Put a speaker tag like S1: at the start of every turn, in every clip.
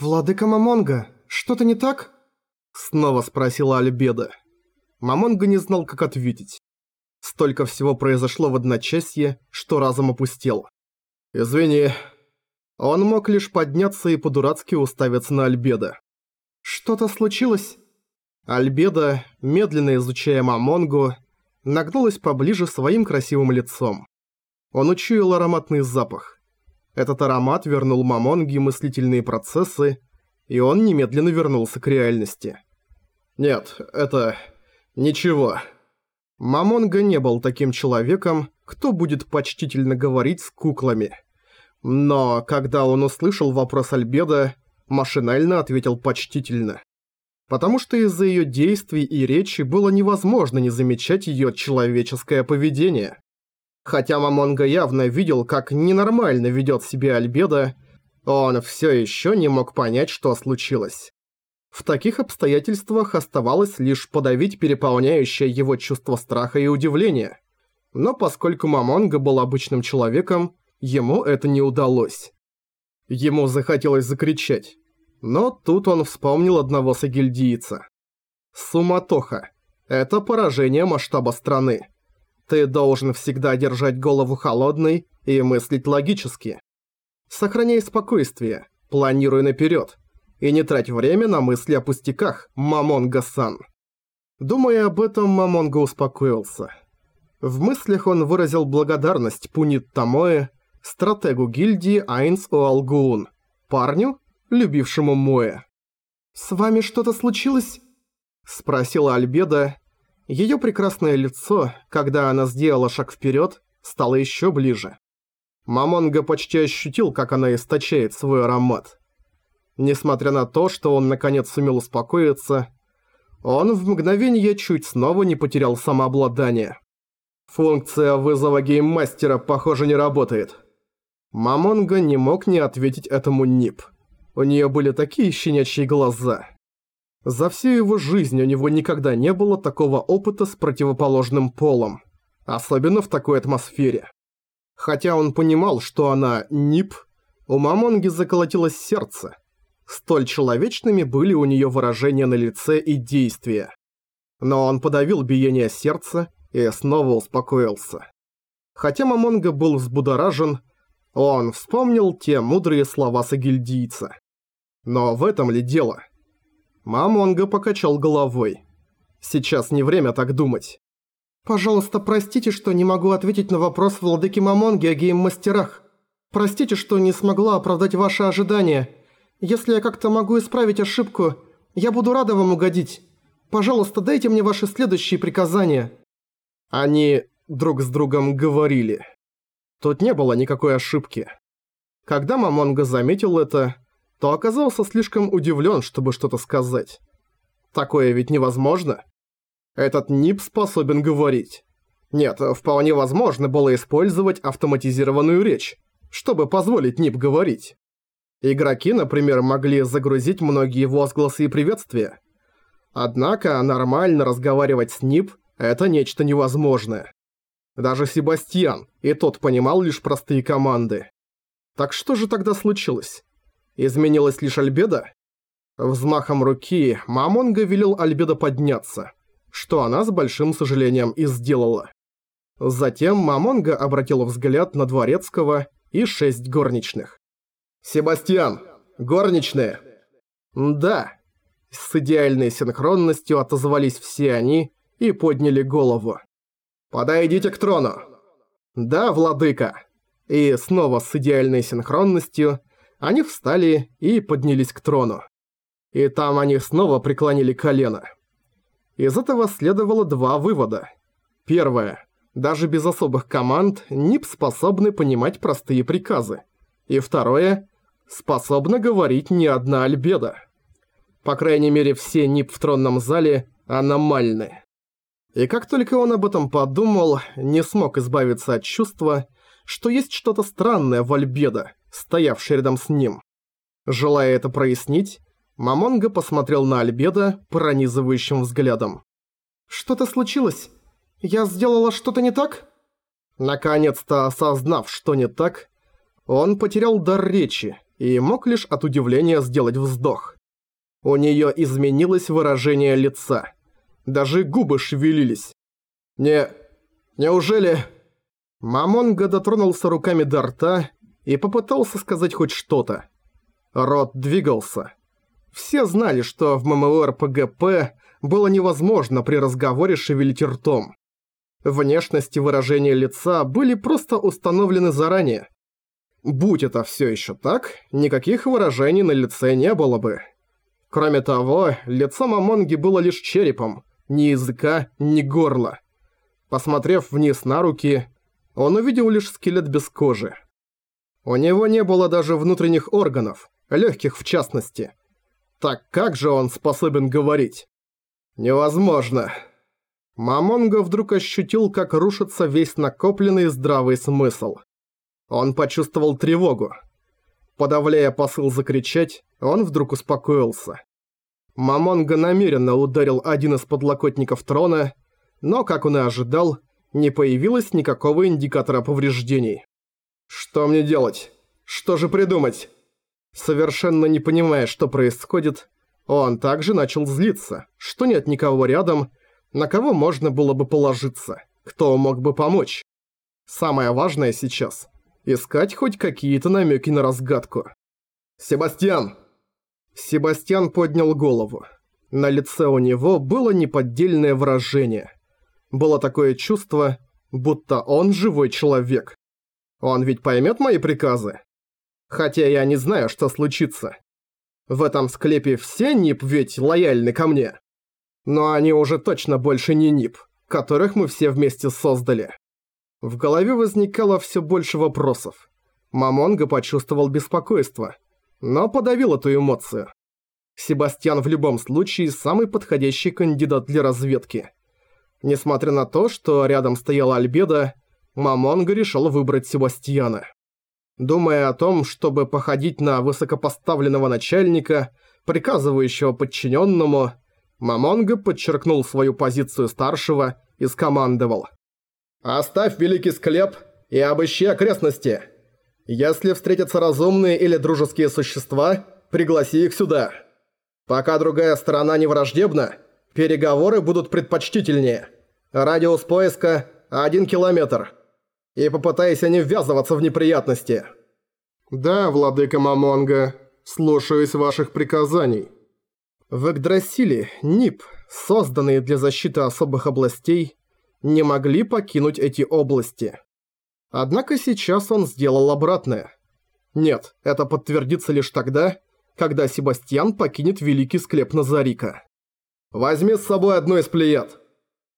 S1: «Владыка Мамонга, что-то не так?» Снова спросила Альбеда. Мамонга не знал, как ответить. Столько всего произошло в одночасье, что разум опустел. «Извини». Он мог лишь подняться и по-дурацки уставиться на Альбеда. «Что-то случилось?» Альбеда, медленно изучая Мамонгу, нагнулась поближе своим красивым лицом. Он учуял ароматный запах. Этот аромат вернул Мамонге мыслительные процессы, и он немедленно вернулся к реальности. «Нет, это... ничего». Мамонга не был таким человеком, кто будет почтительно говорить с куклами. Но когда он услышал вопрос Альбеда, машинально ответил почтительно. Потому что из-за её действий и речи было невозможно не замечать её человеческое поведение. Хотя Мамонга явно видел, как ненормально ведёт себя Альбеда, он всё ещё не мог понять, что случилось. В таких обстоятельствах оставалось лишь подавить переполняющее его чувство страха и удивления. Но поскольку Мамонга был обычным человеком, ему это не удалось. Ему захотелось закричать. Но тут он вспомнил одного сагильдийца. Суматоха. Это поражение масштаба страны. Ты должен всегда держать голову холодной и мыслить логически. Сохраняй спокойствие, планируй наперед, и не трать время на мысли о пустяках, Мамонга-сан. Думая об этом, Мамонга успокоился. В мыслях он выразил благодарность Пунит Тамое, стратегу гильдии Айнс Оалгуун, парню, любившему Моэ. «С вами что-то случилось?» – спросила Альбеда. Её прекрасное лицо, когда она сделала шаг вперёд, стало ещё ближе. Мамонга почти ощутил, как она источает свой аромат. Несмотря на то, что он наконец сумел успокоиться, он в мгновение чуть снова не потерял самообладание. Функция вызова гейммастера, похоже, не работает. Мамонга не мог не ответить этому Нип. У нее были такие щенячьи глаза. За всю его жизнь у него никогда не было такого опыта с противоположным полом. Особенно в такой атмосфере. Хотя он понимал, что она Нип, у Мамонги заколотилось сердце, Столь человечными были у нее выражения на лице и действия. Но он подавил биение сердца и снова успокоился. Хотя Мамонга был взбудоражен, он вспомнил те мудрые слова сагильдийца. Но в этом ли дело? Мамонга покачал головой. Сейчас не время так думать. «Пожалуйста, простите, что не могу ответить на вопрос владыки Мамонги о гейм-мастерах. Простите, что не смогла оправдать ваши ожидания». Если я как-то могу исправить ошибку, я буду рада вам угодить. Пожалуйста, дайте мне ваши следующие приказания». Они друг с другом говорили. Тут не было никакой ошибки. Когда Мамонга заметил это, то оказался слишком удивлен, чтобы что-то сказать. Такое ведь невозможно. Этот НИП способен говорить. Нет, вполне возможно было использовать автоматизированную речь, чтобы позволить НИП говорить. Игроки, например, могли загрузить многие возгласы и приветствия. Однако нормально разговаривать с НИП – это нечто невозможное. Даже Себастьян, и тот понимал лишь простые команды. Так что же тогда случилось? Изменилась лишь Альбеда? Взмахом руки Мамонга велел Альбеда подняться, что она с большим сожалением и сделала. Затем Мамонга обратил взгляд на Дворецкого и шесть горничных. «Себастьян! Горничная!» «Да!» С идеальной синхронностью отозвались все они и подняли голову. «Подойдите к трону!» «Да, владыка!» И снова с идеальной синхронностью они встали и поднялись к трону. И там они снова преклонили колено. Из этого следовало два вывода. Первое. Даже без особых команд НИП способны понимать простые приказы. И второе способна говорить не одна Альбеда. По крайней мере, все НИП в тронном зале аномальны. И как только он об этом подумал, не смог избавиться от чувства, что есть что-то странное в Альбедо, стоявшей рядом с ним. Желая это прояснить, Мамонга посмотрел на Альбедо пронизывающим взглядом. «Что-то случилось? Я сделала что-то не так?» Наконец-то осознав, что не так, он потерял дар речи и мог лишь от удивления сделать вздох. У неё изменилось выражение лица. Даже губы шевелились. «Не... неужели...» Мамонга дотронулся руками до рта и попытался сказать хоть что-то. Рот двигался. Все знали, что в ММОРПГП было невозможно при разговоре шевелить ртом. Внешность и выражение лица были просто установлены заранее. Будь это все еще так, никаких выражений на лице не было бы. Кроме того, лицо Мамонги было лишь черепом, ни языка, ни горла. Посмотрев вниз на руки, он увидел лишь скелет без кожи. У него не было даже внутренних органов, легких в частности. Так как же он способен говорить? Невозможно. Мамонго вдруг ощутил, как рушится весь накопленный здравый смысл. Он почувствовал тревогу. Подавляя посыл закричать, он вдруг успокоился. Мамонго намеренно ударил один из подлокотников трона, но, как он и ожидал, не появилось никакого индикатора повреждений. «Что мне делать? Что же придумать?» Совершенно не понимая, что происходит, он также начал злиться, что нет никого рядом, на кого можно было бы положиться, кто мог бы помочь. Самое важное сейчас – искать хоть какие-то намеки на разгадку. «Себастьян!» Себастьян поднял голову. На лице у него было неподдельное выражение. Было такое чувство, будто он живой человек. Он ведь поймет мои приказы? Хотя я не знаю, что случится. В этом склепе все НИП ведь лояльны ко мне. Но они уже точно больше не НИП, которых мы все вместе создали. В голове возникало все больше вопросов. Мамонга почувствовал беспокойство, но подавил эту эмоцию. Себастьян в любом случае самый подходящий кандидат для разведки. Несмотря на то, что рядом стояла Альбеда, Мамонга решил выбрать Себастьяна. Думая о том, чтобы походить на высокопоставленного начальника, приказывающего подчиненному, Мамонга подчеркнул свою позицию старшего и скомандовал. «Оставь великий склеп и обыщи окрестности. Если встретятся разумные или дружеские существа, пригласи их сюда. Пока другая сторона не враждебна, переговоры будут предпочтительнее. Радиус поиска – один километр. И попытайся не ввязываться в неприятности». «Да, владыка Мамонга, слушаюсь ваших приказаний». В Игдрасиле НИП, созданные для защиты особых областей, не могли покинуть эти области. Однако сейчас он сделал обратное. Нет, это подтвердится лишь тогда, когда Себастьян покинет Великий Склеп Назарика. «Возьми с собой одну из плеяд.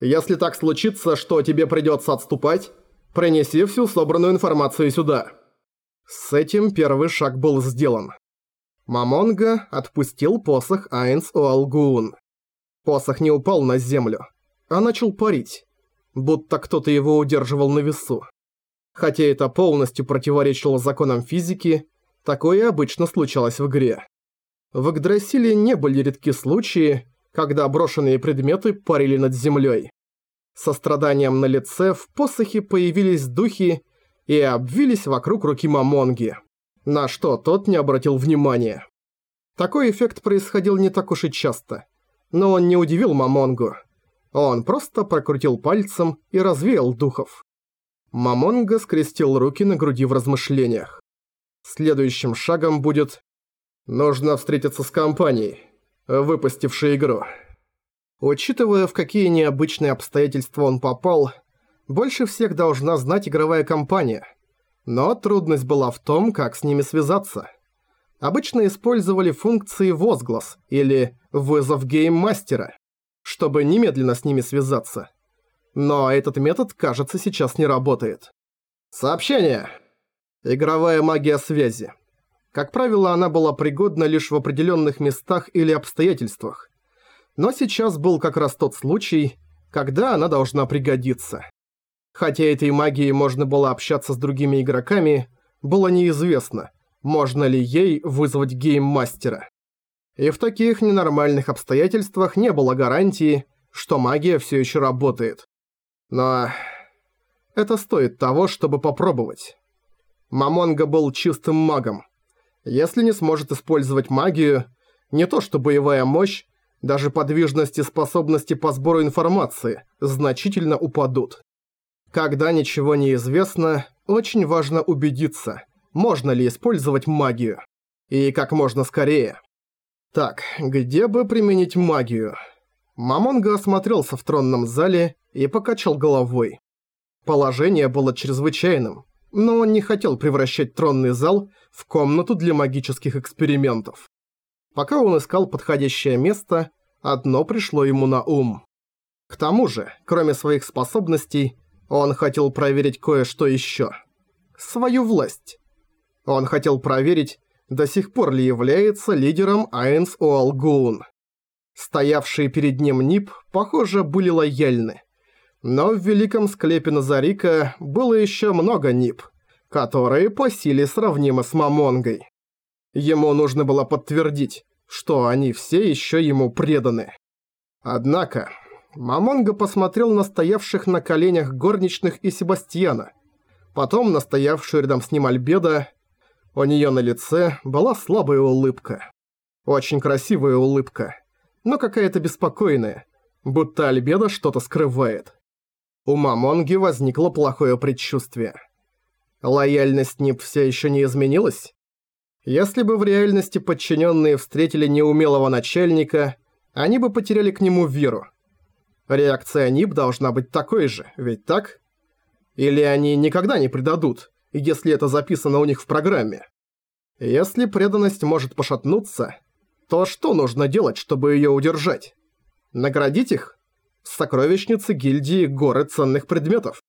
S1: Если так случится, что тебе придется отступать, принеси всю собранную информацию сюда». С этим первый шаг был сделан. Мамонга отпустил посох Айнс Уалгуун. Посох не упал на землю, а начал парить, будто кто-то его удерживал на весу. Хотя это полностью противоречило законам физики, такое обычно случалось в игре. В Игдрасиле не были редки случаи, когда брошенные предметы парили над землей. Со страданием на лице в посохе появились духи и обвились вокруг руки Мамонги на что тот не обратил внимания. Такой эффект происходил не так уж и часто, но он не удивил Мамонгу. Он просто прокрутил пальцем и развеял духов. Мамонга скрестил руки на груди в размышлениях. Следующим шагом будет «Нужно встретиться с компанией, выпустившей игру». Учитывая, в какие необычные обстоятельства он попал, больше всех должна знать игровая компания – но трудность была в том, как с ними связаться. Обычно использовали функции «возглас» или «вызов гейммастера», чтобы немедленно с ними связаться. Но этот метод, кажется, сейчас не работает. Сообщение. Игровая магия связи. Как правило, она была пригодна лишь в определенных местах или обстоятельствах. Но сейчас был как раз тот случай, когда она должна пригодиться. Хотя этой магией можно было общаться с другими игроками, было неизвестно, можно ли ей вызвать гейммастера. И в таких ненормальных обстоятельствах не было гарантии, что магия все еще работает. Но это стоит того, чтобы попробовать. Мамонга был чистым магом. Если не сможет использовать магию, не то что боевая мощь, даже подвижность и способности по сбору информации значительно упадут. Когда ничего не известно, очень важно убедиться, можно ли использовать магию. И как можно скорее. Так, где бы применить магию? Мамонга осмотрелся в тронном зале и покачал головой. Положение было чрезвычайным, но он не хотел превращать тронный зал в комнату для магических экспериментов. Пока он искал подходящее место, одно пришло ему на ум. К тому же, кроме своих способностей, он хотел проверить кое-что еще. Свою власть. Он хотел проверить, до сих пор ли является лидером Айнс Уалгуун. Стоявшие перед ним НИП, похоже, были лояльны. Но в великом склепе Назарика было еще много НИП, которые по силе сравнимы с Мамонгой. Ему нужно было подтвердить, что они все еще ему преданы. Однако, Мамонга посмотрел на стоявших на коленях горничных и Себастьяна, потом на стоявшую рядом с ним Альбеда. У нее на лице была слабая улыбка. Очень красивая улыбка, но какая-то беспокойная, будто Альбеда что-то скрывает. У Мамонги возникло плохое предчувствие. Лояльность НИП все еще не изменилась? Если бы в реальности подчиненные встретили неумелого начальника, они бы потеряли к нему веру. Реакция НИП должна быть такой же, ведь так? Или они никогда не предадут, если это записано у них в программе? Если преданность может пошатнуться, то что нужно делать, чтобы ее удержать? Наградить их? Сокровищницы гильдии горы ценных предметов.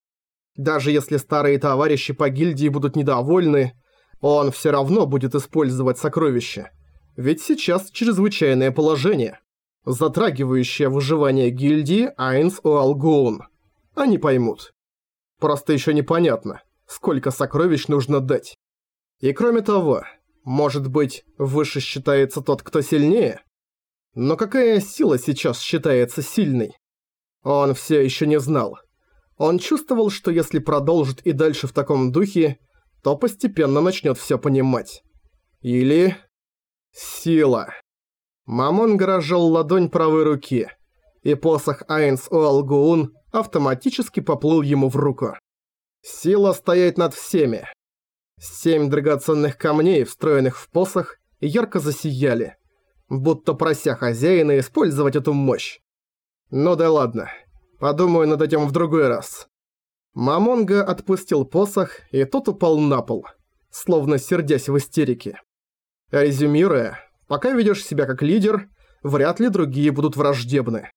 S1: Даже если старые товарищи по гильдии будут недовольны, он все равно будет использовать сокровища. Ведь сейчас чрезвычайное положение, затрагивающее выживание гильдии Айнс Уалгоун. Они поймут. Просто еще непонятно, сколько сокровищ нужно дать. И кроме того, может быть, выше считается тот, кто сильнее? Но какая сила сейчас считается сильной? Он все еще не знал. Он чувствовал, что если продолжит и дальше в таком духе, то постепенно начнет все понимать. Или... Сила. Мамон разжал ладонь правой руки, и посох Айнс Уалгуун автоматически поплыл ему в руку. Сила стоять над всеми. Семь драгоценных камней, встроенных в посох, ярко засияли, будто прося хозяина использовать эту мощь. Ну да ладно, подумаю над этим в другой раз. Мамонга отпустил посох, и тот упал на пол, словно сердясь в истерике. Резюмируя, пока ведешь себя как лидер, вряд ли другие будут враждебны.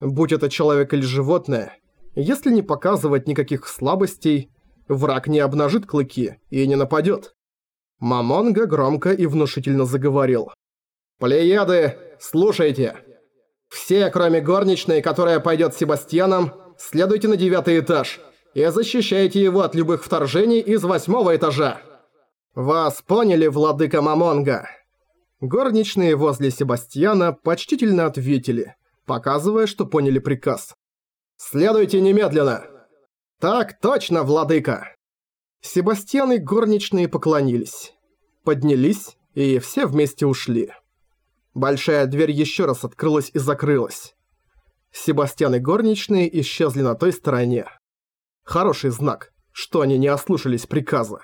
S1: Будь это человек или животное, если не показывать никаких слабостей, враг не обнажит клыки и не нападет. Мамонга громко и внушительно заговорил. «Плеяды, слушайте! Все, кроме горничной, которая пойдет с Себастьяном, следуйте на девятый этаж и защищайте его от любых вторжений из восьмого этажа. Вас поняли, владыка Мамонга?» Горничные возле Себастьяна почтительно ответили, показывая, что поняли приказ. «Следуйте немедленно!» «Так точно, владыка!» Себастьян и горничные поклонились, поднялись и все вместе ушли. Большая дверь еще раз открылась и закрылась. Себастьян и горничные исчезли на той стороне. Хороший знак, что они не ослушались приказа.